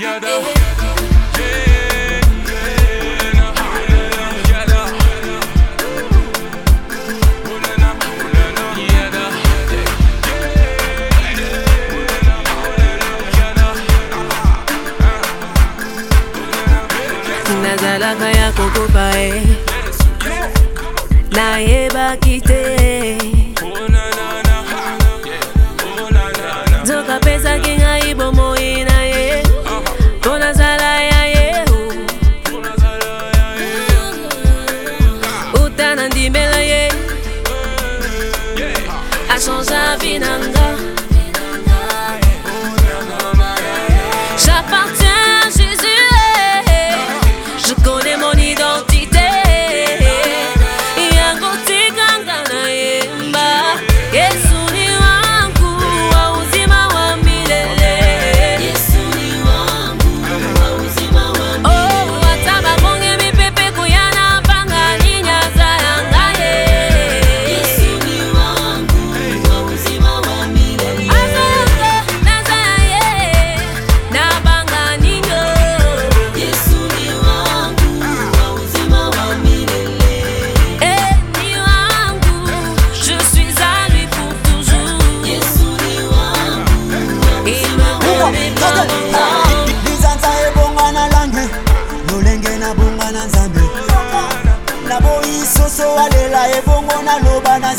Yada. Eh, eh. nazalaka ya kokoka e eh. nayebaki te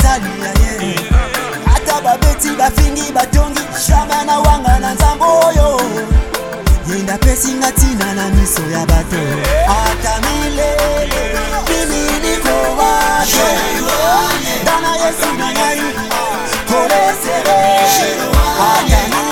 nazalia ye ata babeti bafingi batongi shama na wanga na nzambo oyo ye ndapesinga ntina na miso ya bato ata milele mimi nikowake dana yesu na ngai kolesele ata